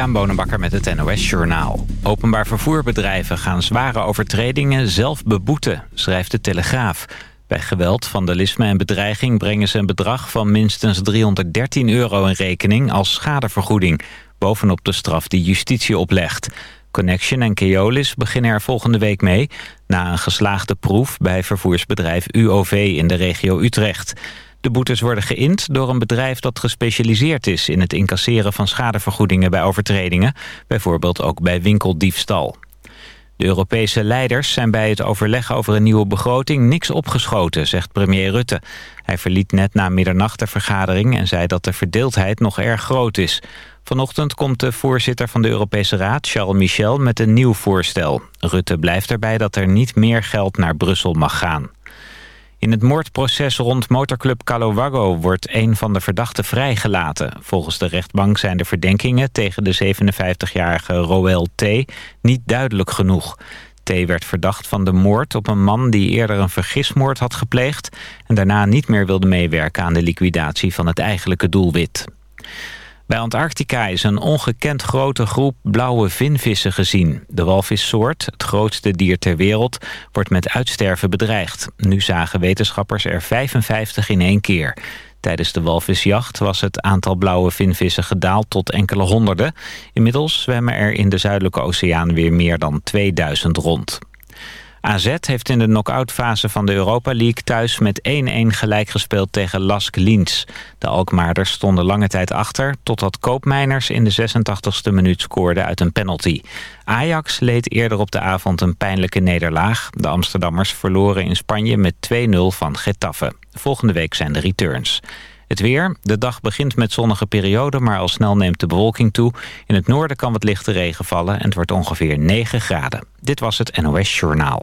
Jan Bonenbakker met het NOS Journaal. Openbaar vervoerbedrijven gaan zware overtredingen zelf beboeten, schrijft de Telegraaf. Bij geweld, vandalisme en bedreiging brengen ze een bedrag van minstens 313 euro in rekening als schadevergoeding, bovenop de straf die justitie oplegt. Connection en Keolis beginnen er volgende week mee... na een geslaagde proef bij vervoersbedrijf UOV in de regio Utrecht. De boetes worden geïnd door een bedrijf dat gespecialiseerd is... in het incasseren van schadevergoedingen bij overtredingen... bijvoorbeeld ook bij winkeldiefstal. De Europese leiders zijn bij het overleg over een nieuwe begroting niks opgeschoten, zegt premier Rutte. Hij verliet net na middernacht de vergadering en zei dat de verdeeldheid nog erg groot is. Vanochtend komt de voorzitter van de Europese Raad, Charles Michel, met een nieuw voorstel. Rutte blijft erbij dat er niet meer geld naar Brussel mag gaan. In het moordproces rond motorclub Calowago wordt een van de verdachten vrijgelaten. Volgens de rechtbank zijn de verdenkingen tegen de 57-jarige Roel T. niet duidelijk genoeg. T. werd verdacht van de moord op een man die eerder een vergismoord had gepleegd... en daarna niet meer wilde meewerken aan de liquidatie van het eigenlijke doelwit. Bij Antarctica is een ongekend grote groep blauwe vinvissen gezien. De walvissoort, het grootste dier ter wereld, wordt met uitsterven bedreigd. Nu zagen wetenschappers er 55 in één keer. Tijdens de walvisjacht was het aantal blauwe vinvissen gedaald tot enkele honderden. Inmiddels zwemmen er in de Zuidelijke Oceaan weer meer dan 2000 rond. AZ heeft in de knock-outfase van de Europa League thuis met 1-1 gelijk gespeeld tegen Lask Linz. De Alkmaarders stonden lange tijd achter, totdat Koopmeiners in de 86e minuut scoorde uit een penalty. Ajax leed eerder op de avond een pijnlijke nederlaag. De Amsterdammers verloren in Spanje met 2-0 van Getafe. Volgende week zijn de returns. Het weer. De dag begint met zonnige perioden, maar al snel neemt de bewolking toe. In het noorden kan wat lichte regen vallen en het wordt ongeveer 9 graden. Dit was het NOS Journaal.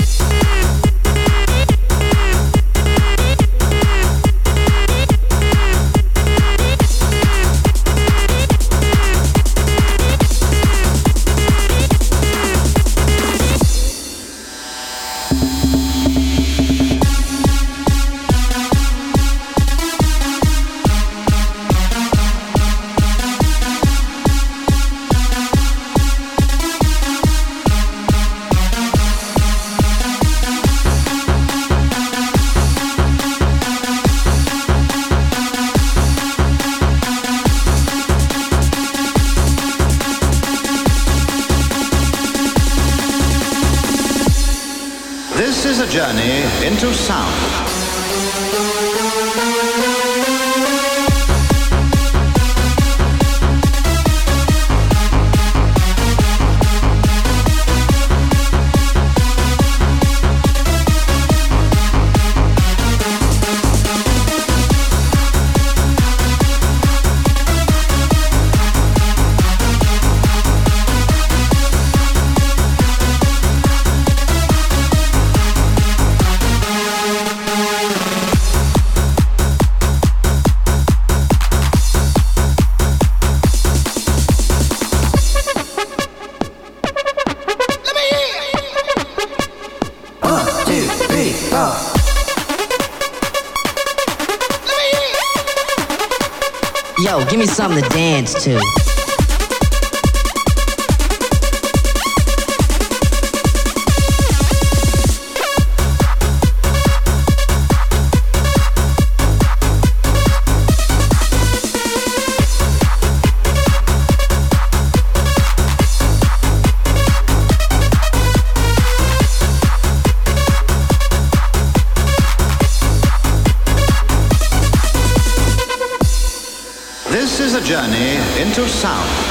too. Into sound.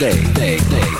day, day, day.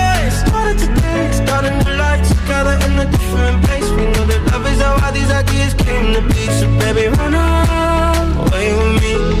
today Starting the light together in a different place. We know that love is how all these ideas came to be. So baby, run away with me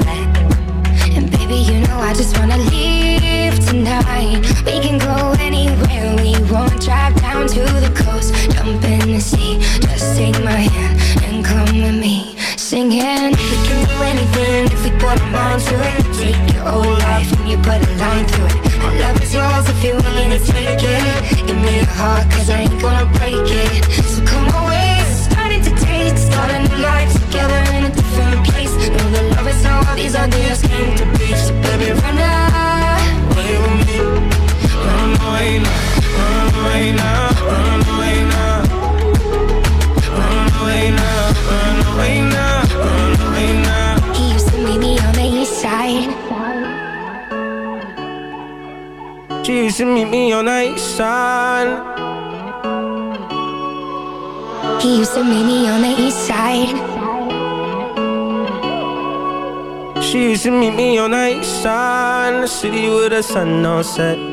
I just wanna leave tonight. We can go anywhere we want. Drive down to the coast, jump in the sea. Just take my hand and come with me, singing. We can do anything if we put our mind to it. Take your whole life and you put a line through it. My love is yours if you're willing to take it. Give me a heart, cause I ain't gonna break it. So come away, starting a life together in a different place. Know the love is how all these ideas came to be. So baby, run away with me. Run away now, run away now, run away now Run away now, run away now, run away now He used to meet me on the east side. She used to meet me on the east side He used to meet me on the east side. She used to meet me on the east side in the city with the sun all set.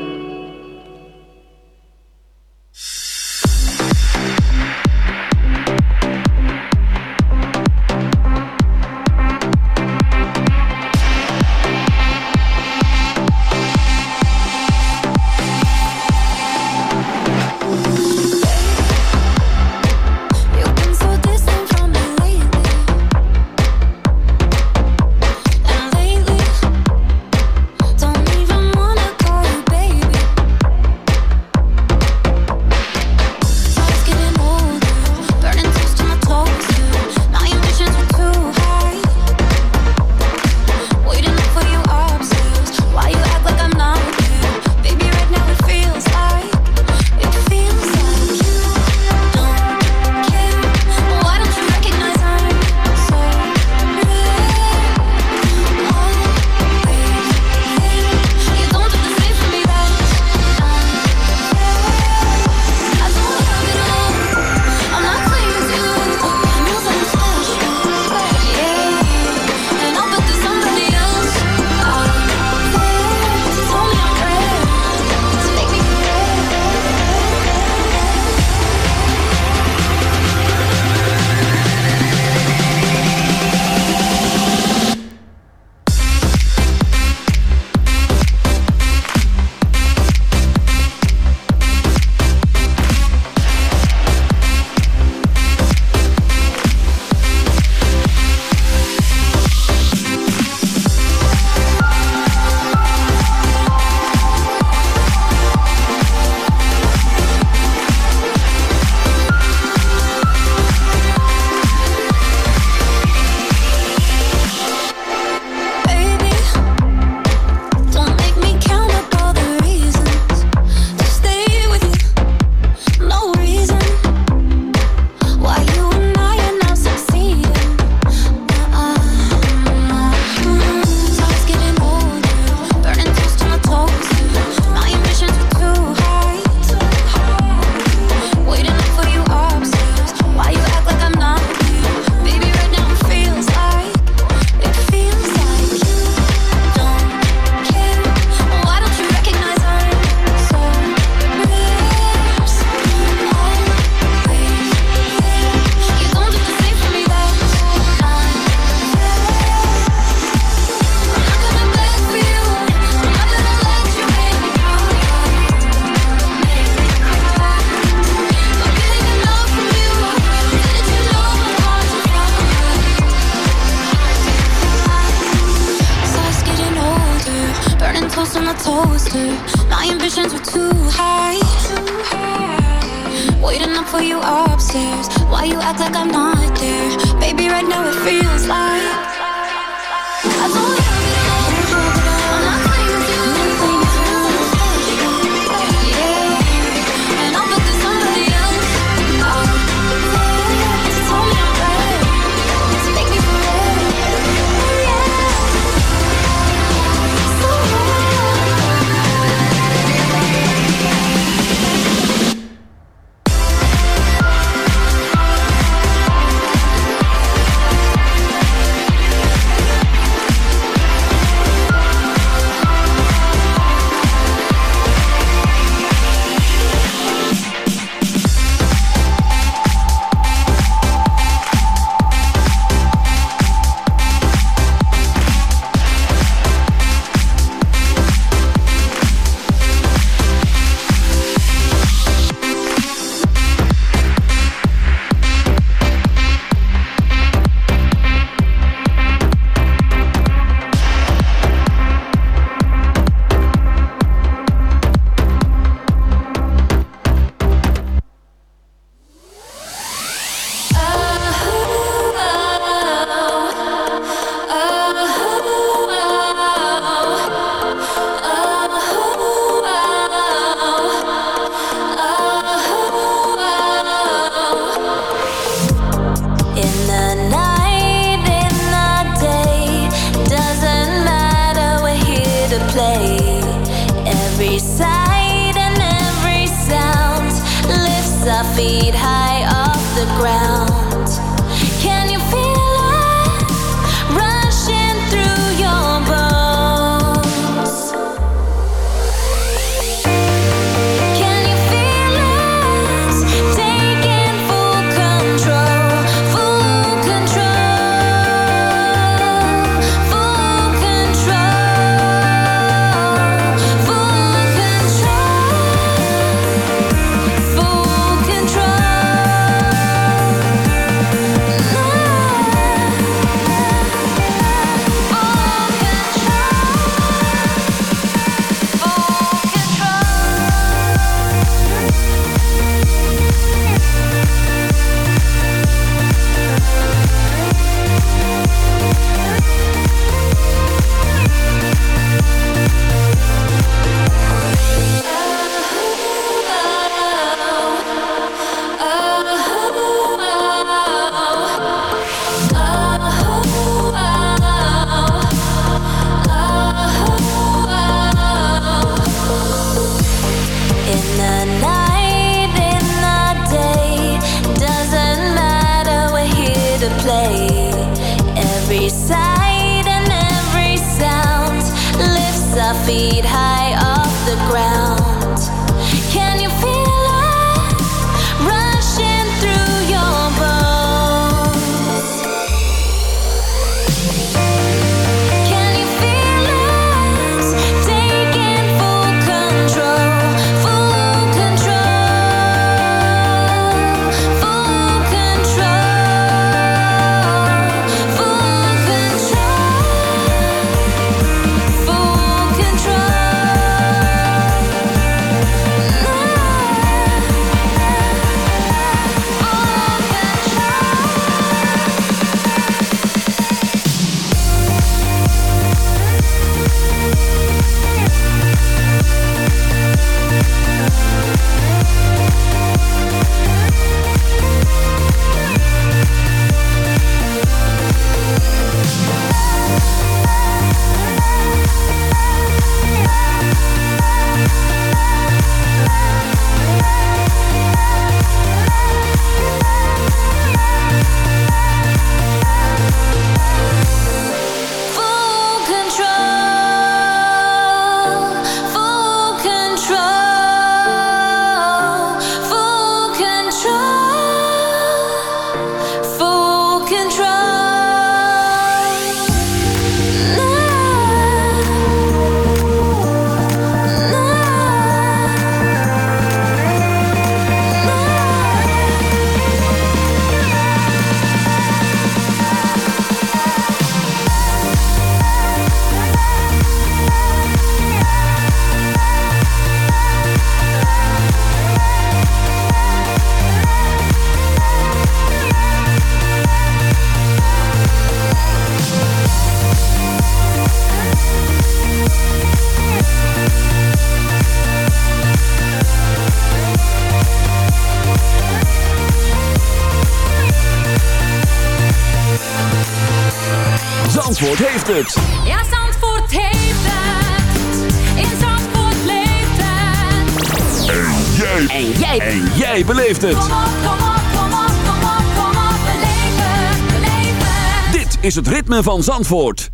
ritme van Zandvoort.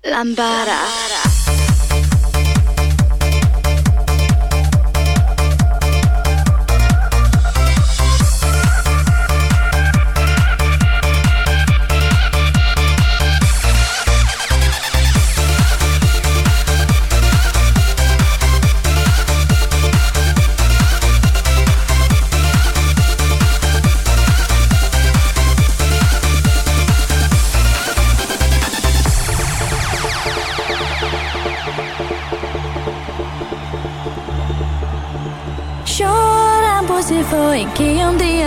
Lambada.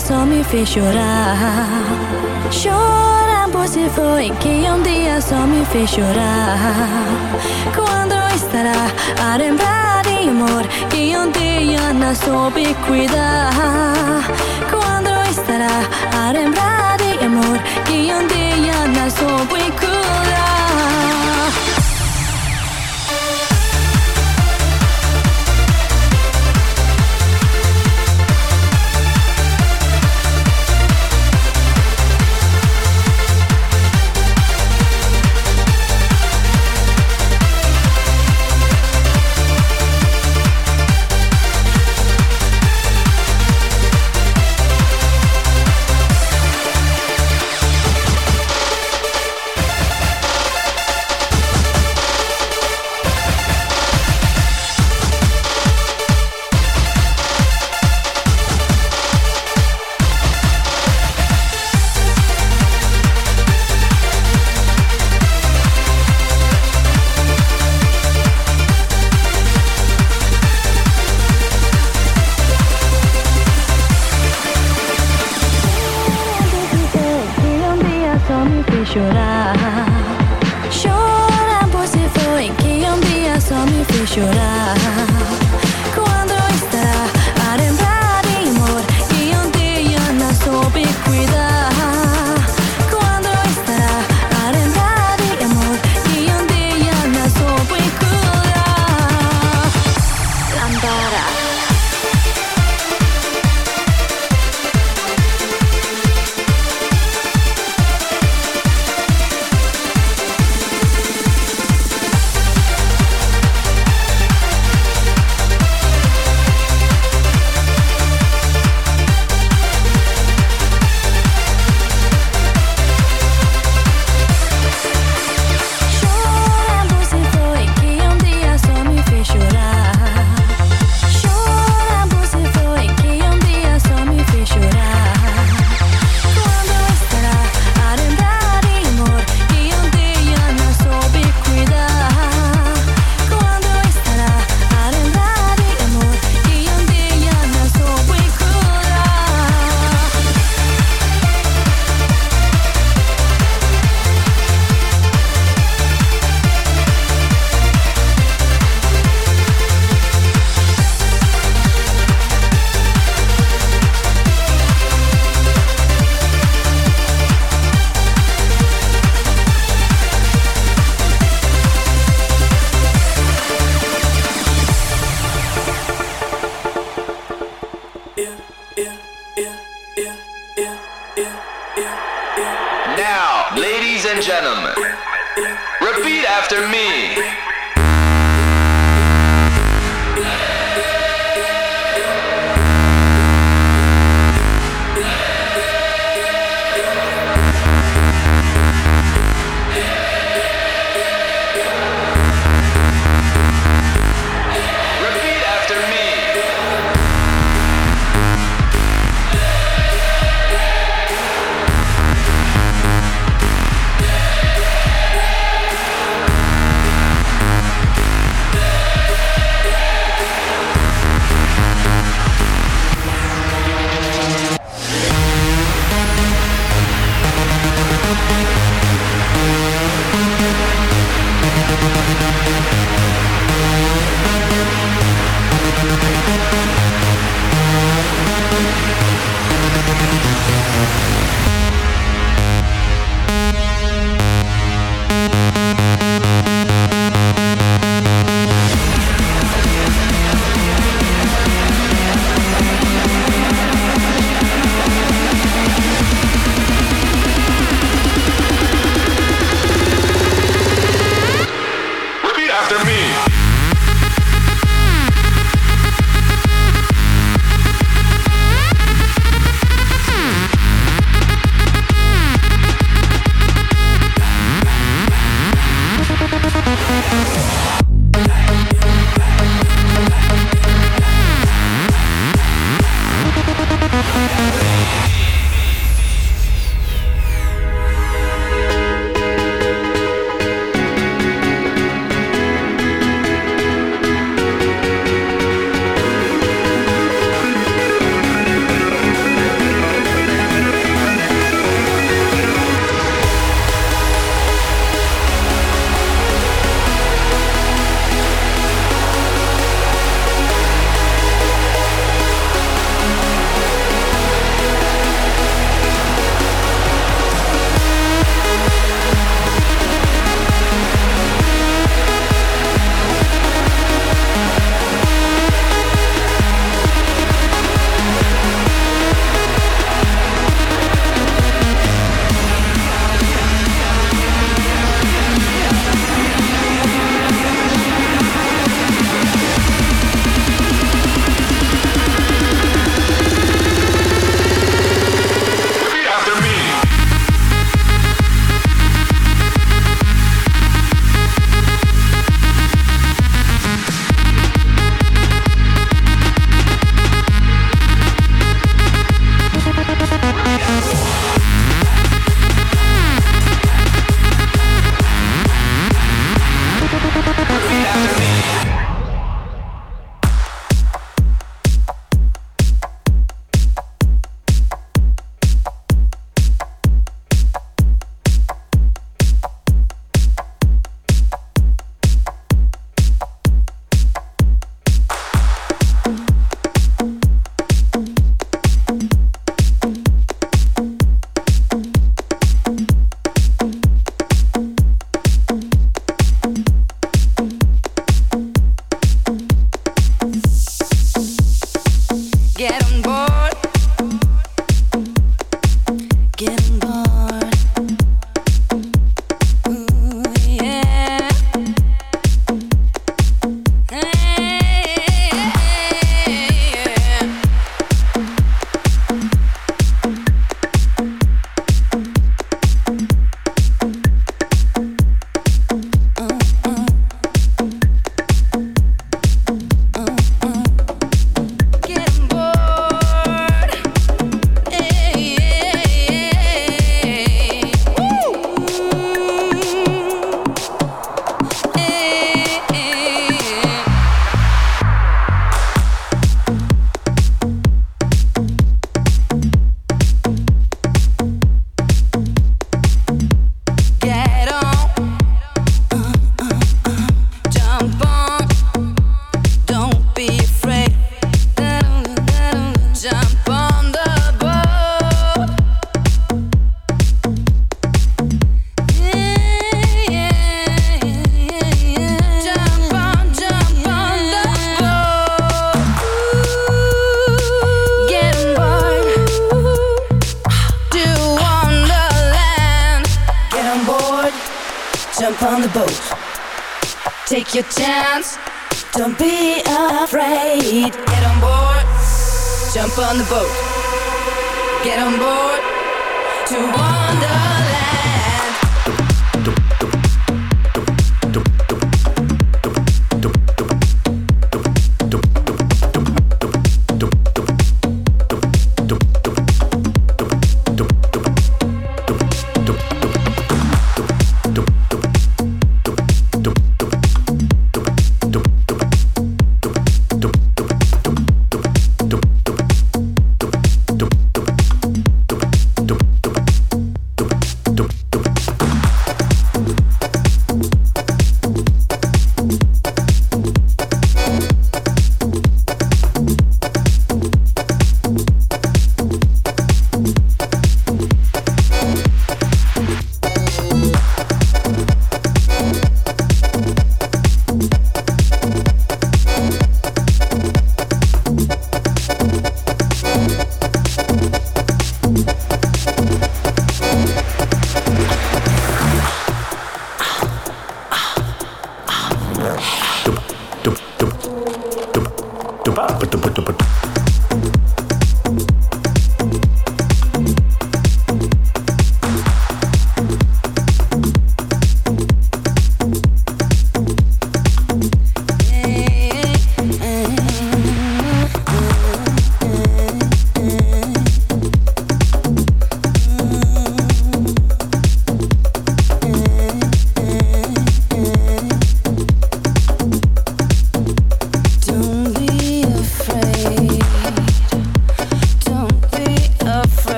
só me fez chorar. Chorar você foi que um dia só me fez chorar. Quando estará a lembrar de amor que um dia não soube cuidar? Quando estará a lembrar de amor que um dia não soube cuidar?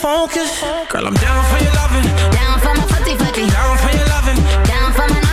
focus. Girl, I'm down for your loving. Down for my footy footy. Down for your loving. Down for my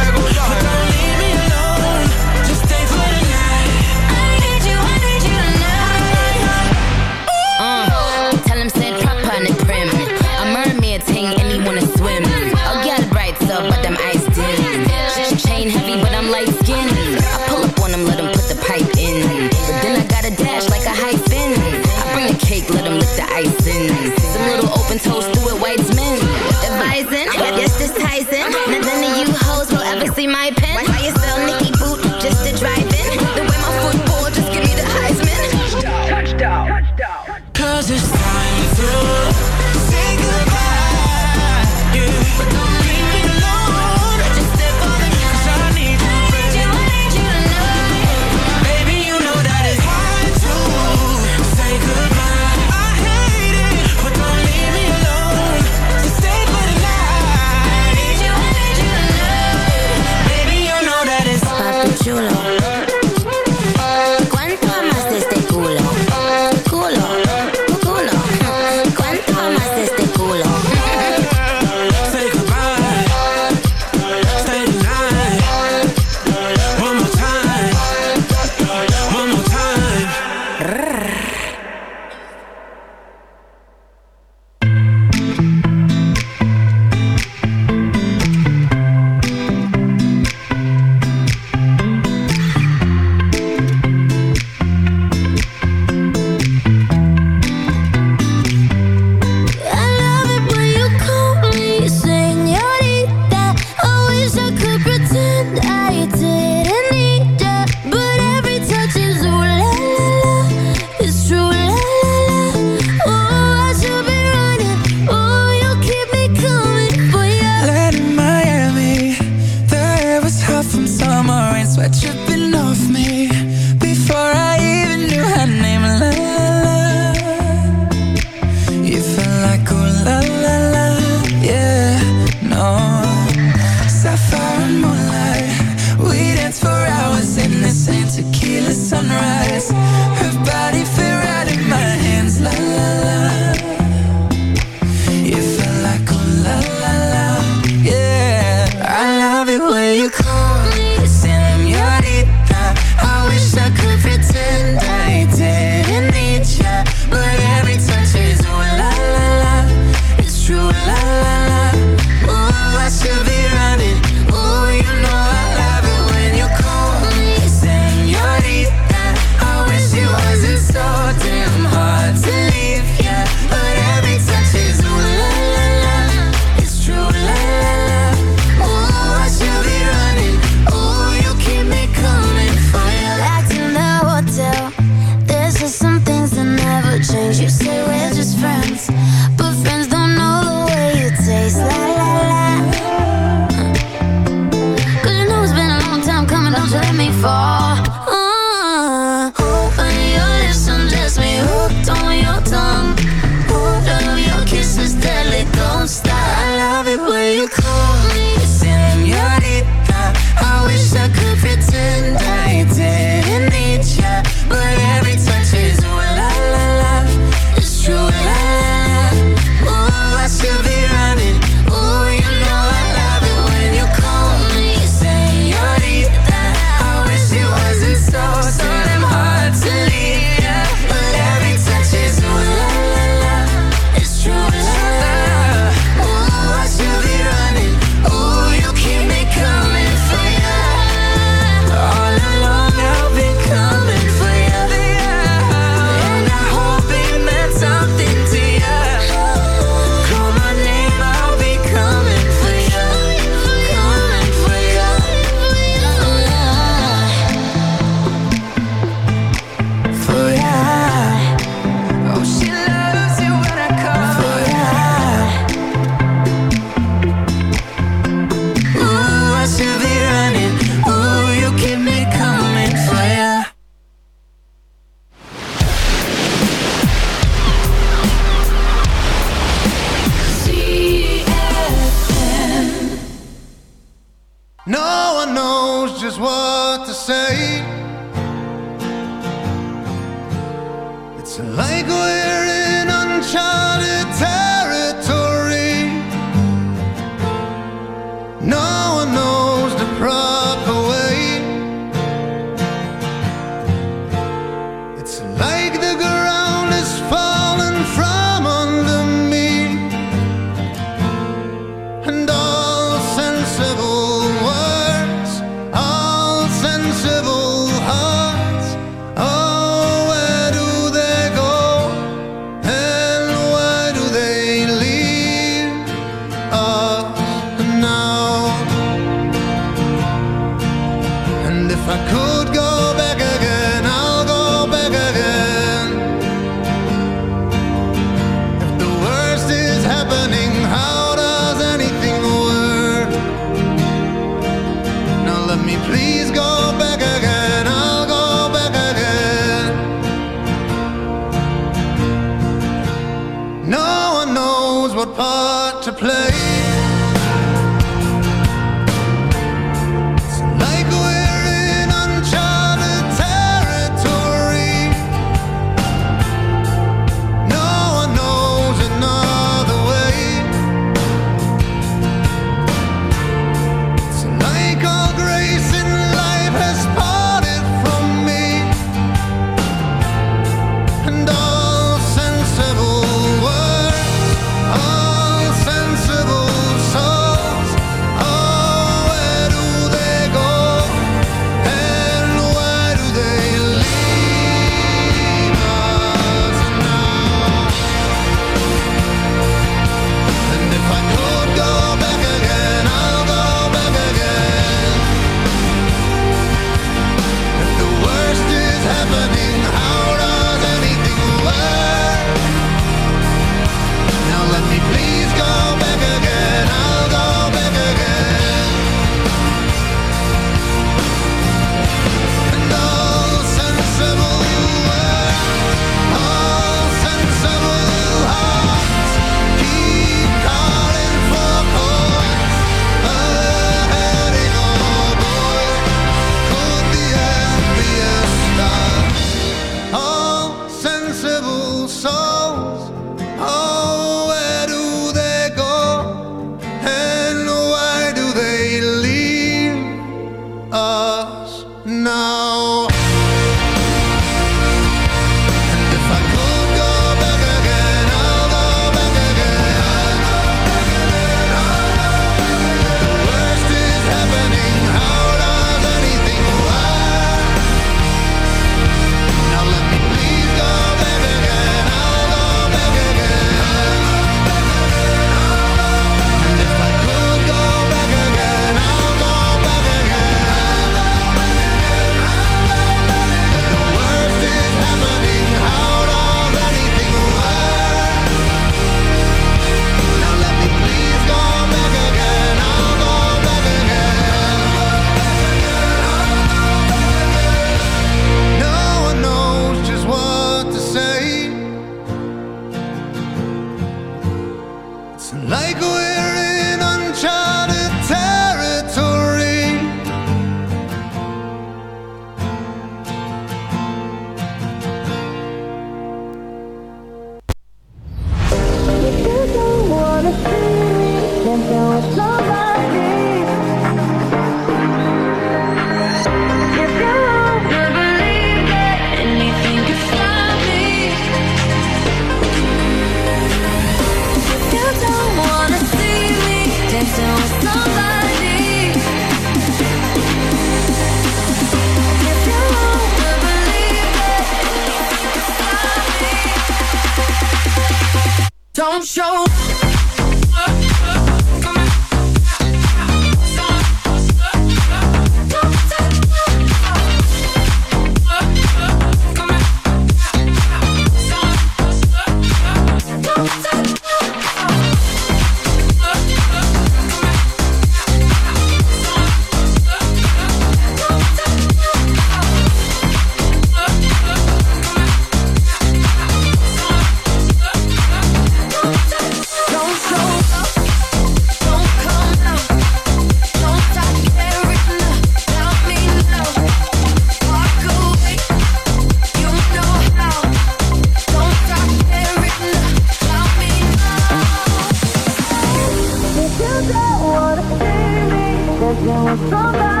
somebody,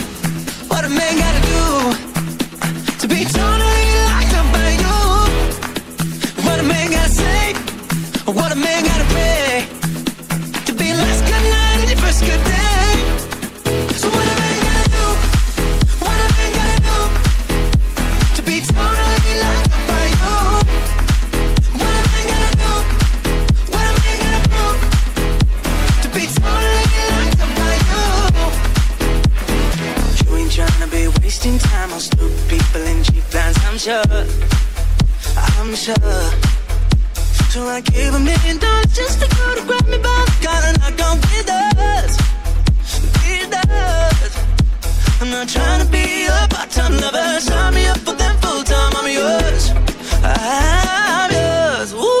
wasting time on stupid people in cheap lines. I'm sure, I'm sure. So I gave a million dollars just to go to grab me by the collar. Not going with us, with us. I'm not trying to be a part-time lover. Sign me up for them full-time. I'm yours, I'm yours. Ooh.